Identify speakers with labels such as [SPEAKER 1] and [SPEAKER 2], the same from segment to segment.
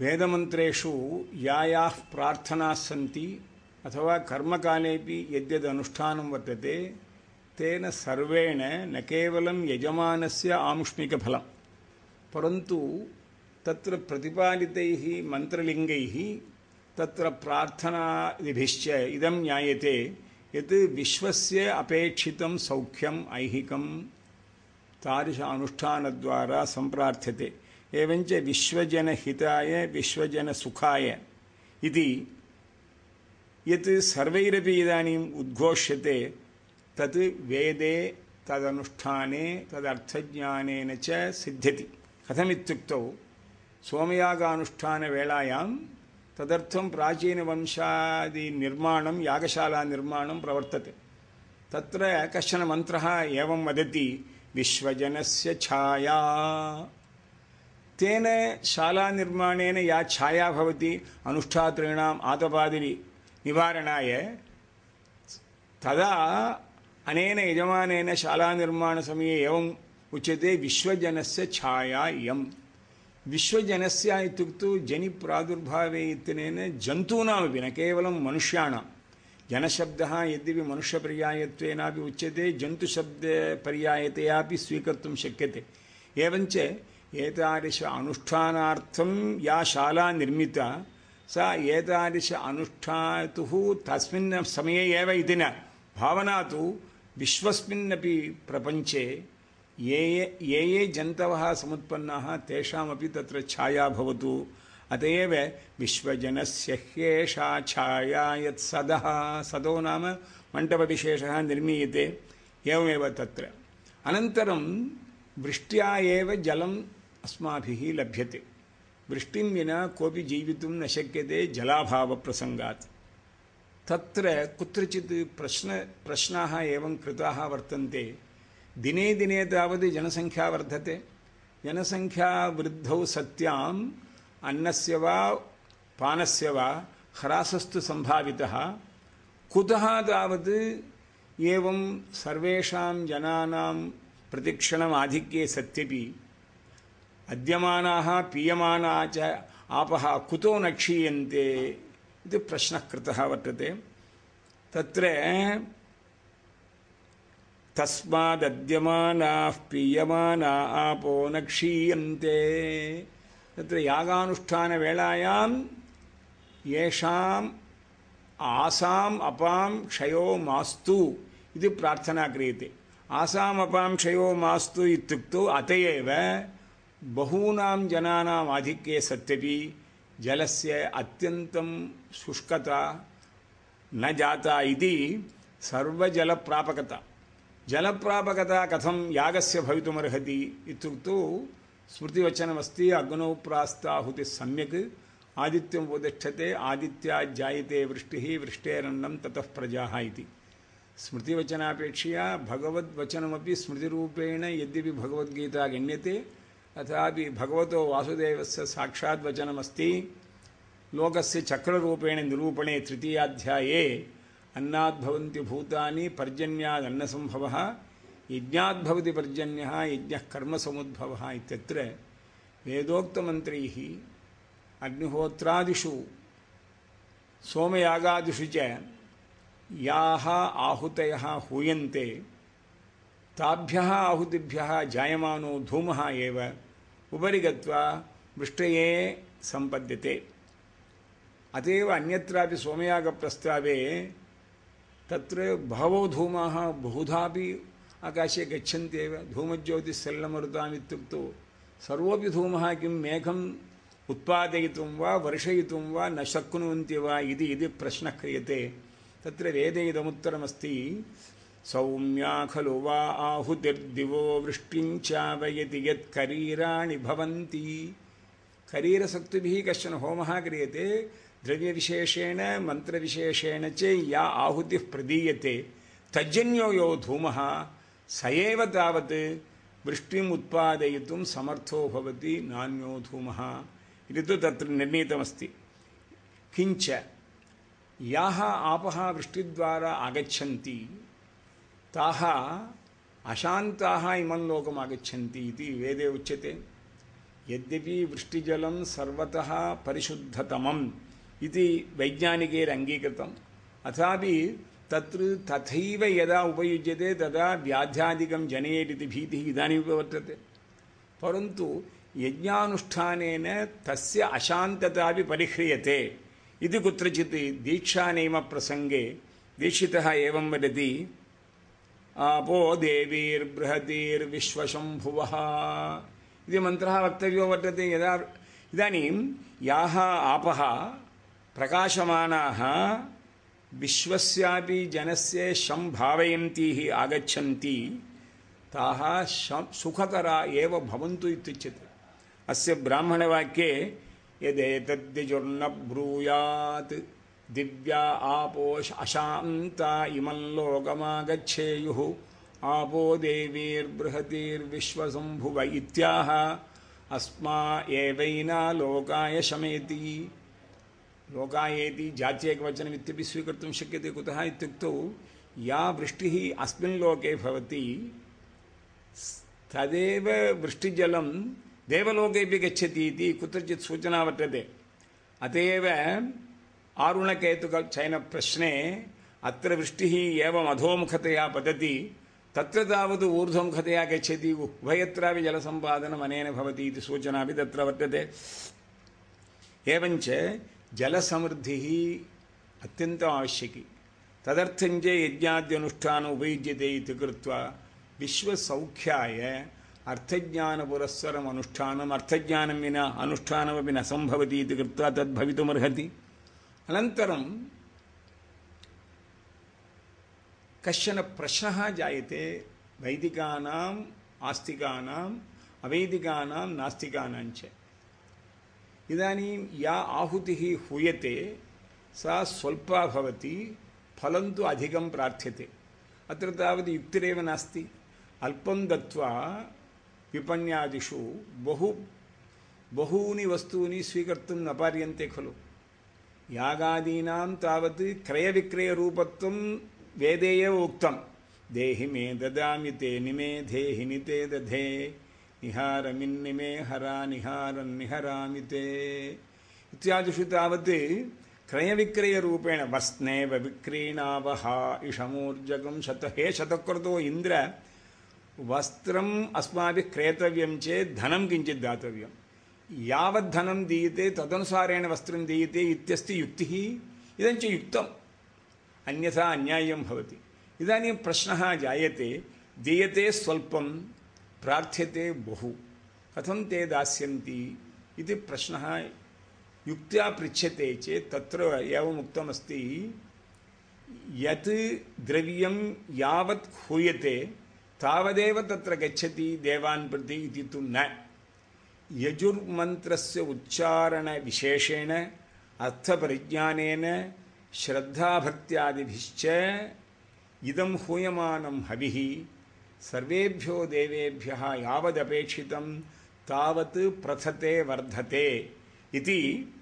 [SPEAKER 1] वेदमन्त्रेषु या याः प्रार्थनाः सन्ति अथवा कर्मकालेपि यद्यदनुष्ठानं वर्तते, तेन सर्वेण न केवलं यजमानस्य आमुष्मिकफलं परन्तु तत्र प्रतिपादितैः, मन्त्रलिङ्गैः, तत्र प्रार्थनादिभिश्च इदं ज्ञायते यत् विश्वस्य अपेक्षितं सौख्यम् ऐहिकं तादृश अनुष्ठानद्वारा सम्प्रार्थ्यते। एवञ्च विश्वजनहिताय विश्वजनसुखाय इति यत् सर्वैरपि इदानीम् उद्घोष्यते तत् वेदे तदनुष्ठाने तदर्थज्ञानेन च सिद्ध्यति कथमित्युक्तौ सोमयागानुष्ठानवेलायां तदर्थं प्राचीनवंशादिनिर्माणं यागशालानिर्माणं प्रवर्तते तत्र कश्चन मन्त्रः एवं वदति विश्वजनस्य छाया तेन शालानिर्माणेन या छाया भवति, अनुष्ठातॄणाम् आतपादिनि निवारणाय तदा अनेन यजमानेन शालानिर्माणसमये एवम् उच्यते विश्वजनस्य छाया इयम् विश्वजनस्य इत्युक्तौ जनिप्रादुर्भावे इत्यनेन जन्तूनामपि न केवलं मनुष्याणां जनशब्दः यद्यपि मनुष्यपर्यायत्वेनापि उच्यते जन्तुशब्दपर्यायतयापि स्वीकर्तुं शक्यते। एवञ्च ఏతాదృశ అనుష్ఠానార్థం యా శాలా నిర్మిత సా ఏతాదృశ అనుష్ఠాతు తస్మిన్ సమయే ఏవ ఇది న భావనా విశ్వస్మిన్నపి ప్రపంచే ఏ ఏ ఏ జంతవ సముత్పన్నాः తేషామపి తత్ర ఛాయాభవతు అతయవ విశ్వజనస్యేషా ఏవ విశ్వజనస్య ఛాయా యత్ సదః సదో నామ మంటప విశేష నిర్మీయతే ఏమేవ తత్ర. అనంతరం వృష్ట్యా ఏవ జలం अस्माभिः लभ्यते। वृष्टिं विना कोऽपि जीवितुं न शक्यते जलाभावप्रसङ्गात्। तत्र कुत्रचित् प्रश्न, प्रश्नाः एवं कृताः वर्तन्ते। दिने दिने तावत् जनसङ्ख्या वर्धते। जनसङ्ख्यावृद्धौ सत्याम्, अन्नस्य वा, पानस्य वा, ह्रासस्तु सम्भावितः। कुतः तावत् एवं सर्वेषां जनानां प्रतिक्षणम् आधिक्ये सत्यपि अद्यमानाः पीयमाना च आपः कुतो न क्षीयन्ते इति प्रश्नः कृतः वर्तते तत्र तस्मादद्यमानाः पीयमाना आपो न क्षीयन्ते तत्र यागानुष्ठानवेलायां येषाम् आसाम् अपां क्षयो मास्तु इति प्रार्थना क्रियते आसाम् अपां क्षयो मास्तु इत्युक्तौ अत एव बहूनां जनानाम् आधिक्ये सत्यपि जलस्य अत्यन्तं शुष्कता न जाता इति सर्वजलप्रापकता। जलप्रापकता कथं यागस्य भवितुमर्हति इत्युक्तौ स्मृतिवचनमस्ति, अग्नौ प्रास्ताहुतिः सम्यक् आदित्यम् उपतिष्ठते आदित्याज्जायते वृष्टिः, वृष्टेरन्नं ततः प्रजाः इति। स्मृतिवचनापेक्षया भगवद्वचनमपि स्मृतिरूपेण यद्यपि भगवद्गीता गण्यते तथापि भगवतो वासुदेवस्य साक्षाद्वचनमस्ति। लोकस्य चक्ररूपेण निरूपणे तृतीयाध्याये अन्नाद्भवन्ति भूतानि पर्जन्यादन्नसम्भवः, यज्ञाद्भवति पर्जन्यः, यज्ञः कर्मसमुद्भवः इत्यत्र वेदोक्तमन्त्रैः अग्निहोत्रादिषु, सोमयागादिषु च याः आहुतयः हूयन्ते। ताभ्यः आहुतिभ्यः जायमानो धूमः एव। ಉಪರಿ ಉಪರಿಗತ್ವ ವೃಷ್ಟಯೇ ಸಂಪದ್ಯತೆ ಅತೇವ ಅನ್ಯತ್ರಾಪಿ ಸೋಮಯಾಗ ಪ್ರಸ್ತಾವೆ ತತ್ರ ಬಹವೋ ಧೂಮಾಃ ಬಹುಧಾಪಿ ಆಕಾಶೆ ಗಚ್ಚಂತ್ಯೇವ ಧೂಮಜ್ಯೋತಿಸ್ಸೆಲ್ಲಮರುತಾಮಿತ್ಯುಕ್ತೋ ಸರ್ವೋಪಿ ಧೂಮಃ ಕಿಂ ಮೇಘಂ ಉತ್ಪಾದಯಿತು ವಾ ವರ್ಷಯಿತು ವಾ ನ ಶಕ್ನುವಂತಿ ವಾ ಇದು ಪ್ರಶ್ನ ಕ್ರಿಯತೆ ತತ್ರ ವೇದ ಇದಮುತ್ತರಮಸ್ತಿ सौम्या खलु वा आहुतिर्दिवो वृष्टिं चावयति यत्करीराणि भवन्ति। करीरसक्तिभिः कश्चन होमः क्रियते, द्रव्यविशेषेण, मन्त्रविशेषेण च या आहुतिः प्रदीयते। तज्जन्यो यो धूमः, स एव तावत् वृष्टिम् उत्पादयितुं समर्थो भवति नान्यो धूमः। इति तु तत्र निर्णीतमस्ति। किञ्च, याः आपः वृष्टिद्वारा आगच्छन्ति। తాహ అశాంతాహ ఇమం లోకం ఆగచ్చంతి ఇది వేదే ఉచ్యతే. యద్యపి వృష్టిజలం సర్వత పరిశుద్ధతమం ఇది వైజ్ఞానికే అంగీకృతం. అథాపి తత్ర తథైవ యదా ఉపయుజ్యతే తదా వ్యాధ్యాదికం జనయేటిది భీతి ఇదానీమివ వర్తతే పరంతు యజ్ఞానుష్ఠానేన తస్య అశాంతత పరిహ్రియతే. ఇది కుత్రచిత్ దీక్షానేమ ప్రసంగే దీక్షిత ఏం వదతి. आपो देवीर्बृहतीर्विश्वशम्भुवः इति मन्त्रः वक्तव्यो वर्तते यदा इदानीं याः आपः प्रकाशमानाः विश्वस्यापि जनस्य शं भावयन्तीः आगच्छन्ति, ताः सुखकरा एव भवन्तु इत्युच्यते। अस्य ब्राह्मणवाक्ये यदेतद्दिजुर्न ब्रूयात् दिव्या आपो अशान्ता इमं लोकमागच्छेयुः आपो देवीर्बृहतीर्विश्वसम्भुव इत्याह अस्मा एवैना लोकाय शमेति लोकायेति जात्येकवचनमित्यपि स्वीकर्तुं शक्यते कुतः इत्युक्तौ या वृष्टिः अस्मिन् लोके भवति तदेव वृष्टिजलं देवलोकेपि गच्छति इति कुत्रचित् सूचना वर्तते अत एव आरुणकेतुकचयनप्रश्ने अत्र वृष्टिः एवम् अधोमुखतया पतति तत्र तावत् ऊर्ध्वमुखतया गच्छति उभयत्रापि जलसम्पादनम् अनेन भवति इति सूचनापि तत्र वर्तते एवञ्च जलसमृद्धिः अत्यन्तम् आवश्यकी तदर्थञ्च यज्ञाद्यनुष्ठानम् उपयुज्यते इति कृत्वा विश्वसौख्याय अर्थज्ञानपुरस्सरम् अनुष्ठानम् अर्थज्ञानं विना अनुष्ठानमपि न सम्भवति इति कृत्वा तद् అనంతరం కశ్చన ప్రశ్న జాయతే వైదికానాం ఆస్తికానాం అవైదికానాం నాస్తికానాం చ. ఇదానీం యా ఆహుతి హూయతే సా స్వల్పా భవతి ఫలం తు అధికం ప్రార్థ్యతే. అత్ర తావత్ యుక్తిరేవ నాస్తి. అల్పం దత్వా విపణ్యాదిషు బహు బహూని వస్తువుని స్వీకర్తుం నపార్యంతే ఖలు. యాగాదీనాం తావత్ క్రయ విక్రయ రూపత్వం వేదేయ ఉక్తం. దేహి మే దదామి తే నిమే దేహి నితే దధే నిహారమిన్నిమే హరా నిహారం నిహరామి తే. ఇత్యాదిషు తావత్ క్రయ విక్రయ రూపేణ వస్నేవ విక్రీణావహ ఇషమూర్జగం శత హే శతకృతో ఇంద్ర వస్త్రం అస్మాభి క్రేతవ్యం చే ధనం కించిత్ దాతవ్యం. యావద్ధనం దీయతే తదనుసారేణ వస్త్రం దీయతే ఇత్యస్తి యుక్తి ఇదం యుక్తం. అన్యథా అన్యాయం భవతి. ఇదానీ ప్రశ్న జాయతే దీయతే స్వల్పం ప్రార్థ్యతే బహు. కథం తే దాస్యంతి ఇది ప్రశ్న యుక్త్యా పృచ్యతే చేత్ తత్ర ఏముక్తమస్తి యత్ ద్రవ్యం యావత్ హూయతే తావదేవ తత్ర గచ్చతి దేవాన్ ప్రతి ఇది తు నా. यजुर्मन्त्रस्य उच्चारणविशेषेण अर्थपरिज्ञानेन, श्रद्धाभक्त्यादिभिश्च इदं हूयमानं हविः। सर्वेभ्यो देवेभ्यः यावदपेक्षितं तावत् प्रथते वर्धते इति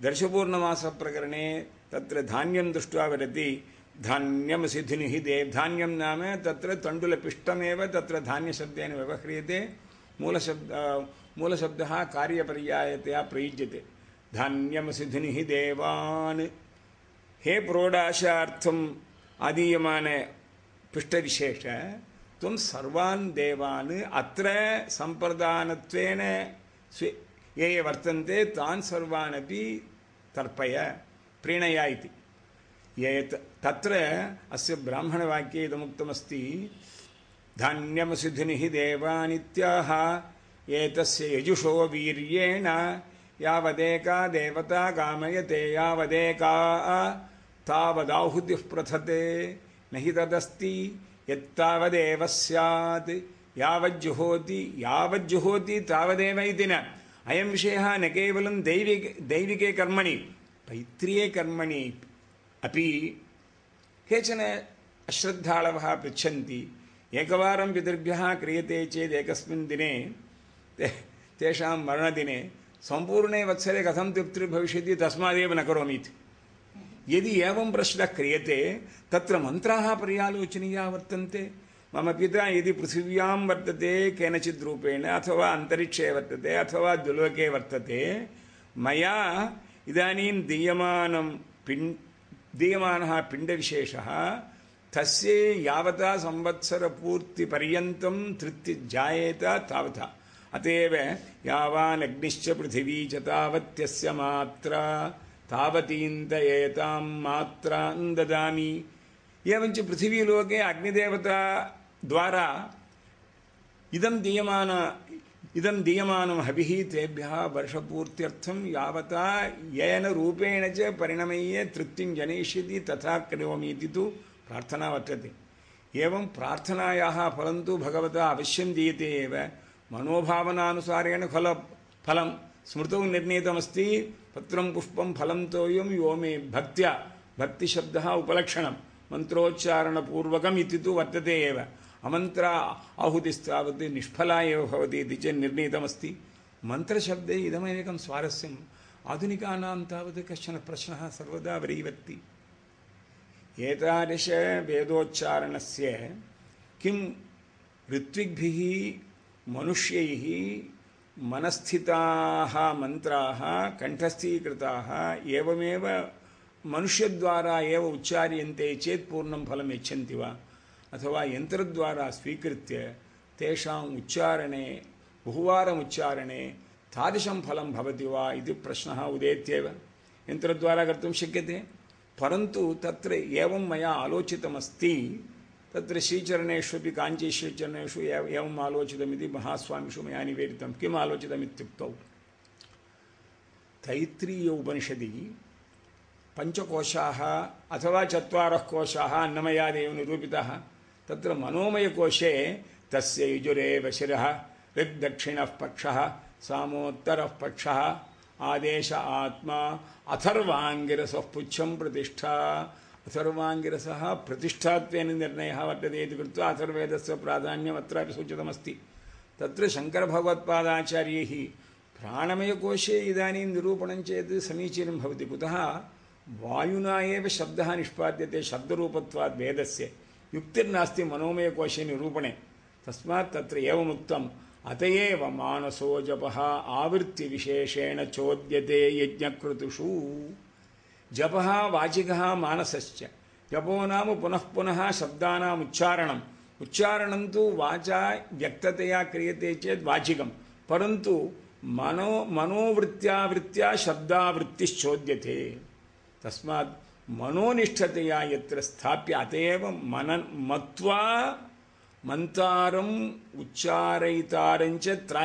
[SPEAKER 1] दर्शपूर्णमासप्रकरणे तत्र धान्यं दृष्ट्वा वदति। धान्यमसिधिनिः देव, धान्यं नाम तत्र तण्डुलपिष्टमेव, तत्र धान्यशब्देन व्यवह्रियते। मूलशब्द मूलशब्दः कार्यपर्यायतया प्रयुज्यते धान्यमसिधिनिः देवान् हे प्रोडाशार्थम् आदीयमान पिष्टविशेष त्वं सर्वान् देवान् अत्र सम्प्रदानत्वेन स्वे ये ये वर्तन्ते तान् सर्वान् अपि तर्पय प्रीणय इति ये तत्र अस्य ब्राह्मणवाक्ये इदमुक्तमस्ति धान्यमसिधिनिः देवानित्याह एतस्य यजुषो वीर्येण यावदेका देवता कामयते यावदेका तावदाहुतिः प्रथते। न हि तदस्ति, यत्तावदेव स्यात्। यावज्जुहोति यावज्जुहोति तावदेव इति न। अयं विषयः न केवलं दैविके दैविके कर्मणि, पैत्रीये कर्मणि अपि केचन अश्रद्धाळवः पृच्छन्ति। एकवारं पितृभ्यः क्रियते चेत् एकस्मिन् दिने ते तेषां मरणदिने सम्पूर्णे वत्सरे कथं तृप्तिर्भविष्यति तस्मादेव न करोमि इति यदि एवं प्रश्नः क्रियते तत्र मन्त्राः पर्यालोचनीयाः वर्तन्ते मम पिता यदि पृथिव्यां वर्तते केनचित् रूपेण अथवा अन्तरिक्षे वर्तते अथवा द्युलोके वर्तते मया इदानीं दीयमानं पिण् दीयमानः पिण्डविशेषः तस्य यावता संवत्सरपूर्तिपर्यन्तं तृप्ति जायेत तावता అత యావానగ్నిశ్చ పృథివీ చ తావత్యస్య మాత్ర. తావతీంత ఏతాం మాత్ర దామి ఏమంచి పృథివీలోకే అగ్నిదేవత ద్వారా ఇదం దీయమాన ఇదం దీయమానం హవిః తేభ్య వర్షపూర్త్యర్థం యావత ఏన రూపేణ చే పరిణమయ్యే తృప్తిం జనయిష్యతి తథా కరోమీతి తు ప్రార్థనా వర్తతే. ఏం ప్రార్థనాయా ఫలంతో భగవత అవశ్యం దీయతే ఏవ. మనోభావనానుసారేణ ఫల ఫలం స్మృతౌ నిర్ణీతమస్తి పత్రం పుష్పం ఫలం తోయం భక్త భక్తి శబ్ద ఉపలక్షణం మంత్రోచ్చారణపూర్వకం ఇది తు వర్తతే ఏవ. అమంత్ర ఆహుతిస్తావత్ నిష్ఫలా ఏవ భవతి ఇది చేత్ నిర్ణీతమస్తి. మంత్రశబ్దే ఇదమేకం స్వారస్యం. ఆధునికానాం తావత్ కశ్చన ప్రశ్న సర్వదా వరీవర్తి ఏతాదశ వేదోచ్చారణస్ కం ఋత్విగ్భి ಮನುಷ್ಯೈ ಮನಸ್ಥಿತಾ ಮಂತ್ರ ಕಂಠಸ್ಥೀಕೃತಾ ಏವಮೇವ ಮನುಷ್ಯದ್ವಾರಾ ಏವ ಉಚ್ಚಾರ್ಯಂತೆ ಚೇತ್ ಪೂರ್ಣಂ ಫಲಂ ಯಚ್ಚಂತಿ ವಾ ಅಥವಾ ಯಂತ್ರದ್ವಾರಾ ಸ್ವೀಕೃತ್ಯ ತೇಷಾಂ ಉಚ್ಚಾರಣೆ ಬಹುವಾರಂ ಉಚ್ಚಾರಣೆ ತಾದೃಶಂ ಫಲಂ ಭವತಿ ವಾ ಇದು ಪ್ರಶ್ನಃ ಉದೇತ್ಯವ. ಯಂತ್ರದ್ವಾರಾ ಕರ್ತು ಶಕ್ಯತೆ. ಪರಂತು ತತ್ರ ಏವಂ ಮಯಾ ಆಲೋಚಿತಮಸ್ತಿ तत्र श्रीचरणेष्वपि काञ्ची श्रीचरणेषु एव एवम् आलोचितमिति महास्वामिषु मया निवेदितं किम् आलोचितमित्युक्तौ? तैत्रीय उपनिषदि पञ्चकोशाः अथवा चत्वारः कोशाः अन्नमयादेव निरूपितः तत्र मनोमयकोशे तस्य युजुरेव शिरः, ऋग्दक्षिणः पक्षः, सामोत्तरः पक्षः, आदेश आत्मा, अथर्वाङ्गिरसः पुच्छं प्रतिष्ठा। అథర్వాంగిరస ప్రతిష్టాత్వైన నిర్ణయ వర్తతే ఇది కృత్వా అథర్వేదస్వ ప్రాధాన్యం అత్రి సూచితమస్తి. తత్ర శంకర శంకరభగవత్పాదాచార్యై ప్రాణమయకోశే ఇదానీం నిరూపణం చేత్ సమీచీనం భవతి. కుత వాయునా ఏవ శబ్దः నిష్పాద్యతే శబ్దరూపత్వాద్ వేదస్య. యుక్తిర్నాస్తి మనోమయకోశే నిరూపణే. తస్మాత్ తత్ర ఏవముక్తం. అత ఏవ మానసో ఆవృత్తి విశేషేణ చోద్యతే యజ్ఞకృతుషు. జప వాచిక మానసశ్చ. జపో నామ పునఃపునః శబ్దానాం ఉచ్చారణం. ఉచ్చారణం తు వాచా వ్యక్తతయా క్రియతే చేత్ వాచికం. పరంతు మనో మనోవృత్యా మనోవృత్త్యావృత్త్యా శబ్దావృత్తిశ్చోద్యతే తస్మాత్ మనోనిష్టతయా ఎత్ర స్థాప్య అతయవ మన మత్వా మంతారం ఉచ్చారయితారంచ త్రాయ